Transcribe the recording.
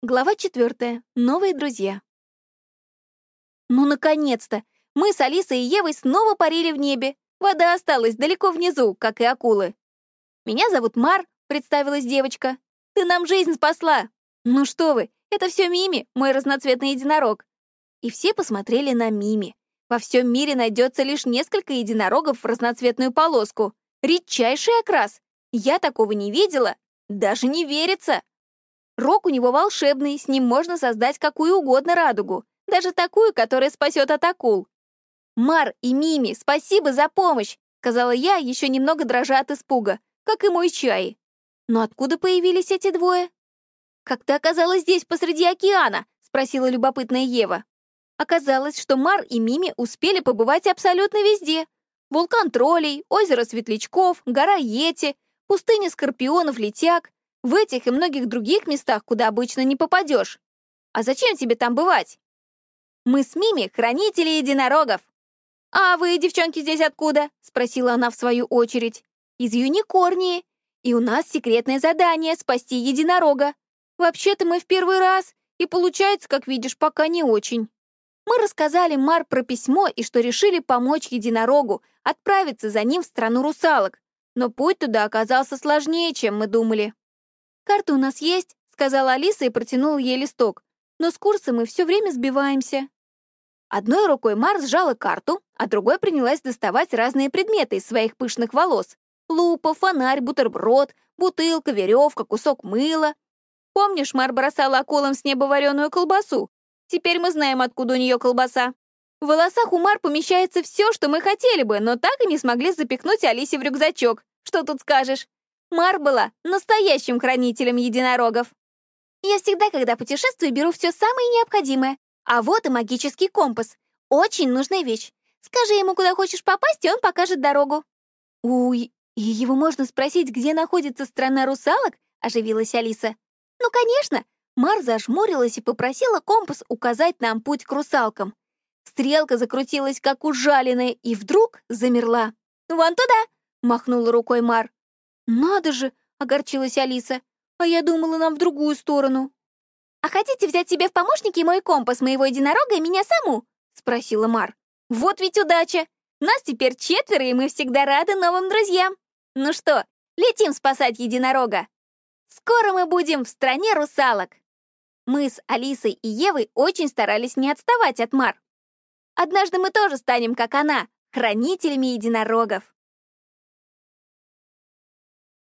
Глава четвертая. Новые друзья. Ну, наконец-то! Мы с Алисой и Евой снова парили в небе. Вода осталась далеко внизу, как и акулы. «Меня зовут Мар», — представилась девочка. «Ты нам жизнь спасла!» «Ну что вы, это все Мими, мой разноцветный единорог». И все посмотрели на Мими. Во всем мире найдется лишь несколько единорогов в разноцветную полоску. Редчайший окрас. Я такого не видела. Даже не верится. Рог у него волшебный, с ним можно создать какую угодно радугу, даже такую, которая спасет от акул. «Мар и Мими, спасибо за помощь!» — сказала я, еще немного дрожа от испуга, как и мой чай. Но откуда появились эти двое? «Как ты оказалась здесь посреди океана?» — спросила любопытная Ева. Оказалось, что Мар и Мими успели побывать абсолютно везде. Вулкан троллей, озеро светлячков, гора Йети, пустыня скорпионов-летяг, в этих и многих других местах, куда обычно не попадешь. А зачем тебе там бывать? Мы с Мими — хранители единорогов. А вы, девчонки, здесь откуда? Спросила она в свою очередь. Из Юникорнии. И у нас секретное задание — спасти единорога. Вообще-то мы в первый раз, и получается, как видишь, пока не очень. Мы рассказали Мар про письмо и что решили помочь единорогу, отправиться за ним в страну русалок. Но путь туда оказался сложнее, чем мы думали. «Карта у нас есть», — сказала Алиса и протянула ей листок. «Но с курса мы все время сбиваемся». Одной рукой Мар сжала карту, а другой принялась доставать разные предметы из своих пышных волос. Лупа, фонарь, бутерброд, бутылка, веревка, кусок мыла. Помнишь, Мар бросала акулам с неба вареную колбасу? Теперь мы знаем, откуда у нее колбаса. В волосах у Мар помещается все, что мы хотели бы, но так и не смогли запихнуть Алисе в рюкзачок. Что тут скажешь? Мар была настоящим хранителем единорогов. Я всегда, когда путешествую, беру все самое необходимое. А вот и магический компас. Очень нужная вещь. Скажи ему, куда хочешь попасть, и он покажет дорогу. Уй, и его можно спросить, где находится страна русалок? Оживилась Алиса. Ну, конечно. Мар зажмурилась и попросила компас указать нам путь к русалкам. Стрелка закрутилась, как ужаленная, и вдруг замерла. «Вон туда!» — махнула рукой Мар. «Надо же!» — огорчилась Алиса. «А я думала, нам в другую сторону». «А хотите взять себе в помощники мой компас моего единорога и меня саму?» — спросила Мар. «Вот ведь удача! Нас теперь четверо, и мы всегда рады новым друзьям. Ну что, летим спасать единорога? Скоро мы будем в стране русалок!» Мы с Алисой и Евой очень старались не отставать от Мар. Однажды мы тоже станем, как она, хранителями единорогов.